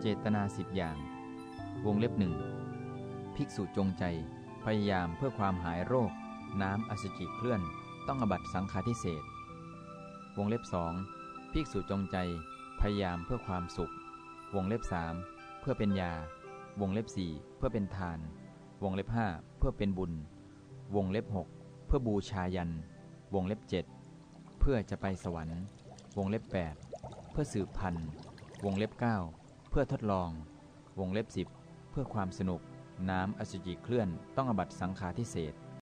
เจตนาสิบอย่าง วงเล็บหนึ่งภิกษุจงใจ พยายามเพื่อความหายโรค น้ำอสุจิเคลื่อน ต้องอบัตสังฆาทิเศษวงเล็บสองภิกษุจงใจ พยายามเพื่อความสุข วงเล็บสามเพื่อเป็นยา วงเล็บสี่เพื่อเป็นทาน วงเล็บห้าเพื่อเป็นบุญ วงเล็บหกเพื่อบูชายัน วงเล็บเจ็ดเพื่อจะไปสวรรค์ วงเล็บแปดเพื่อสืบพันธุ์ วงเล็บเก้า เพื่อทดลอง วงเล็บสิบเพื่อความสนุก น้ำอสุจิเคลื่อนต้องอบัตสังฆาทิเศษ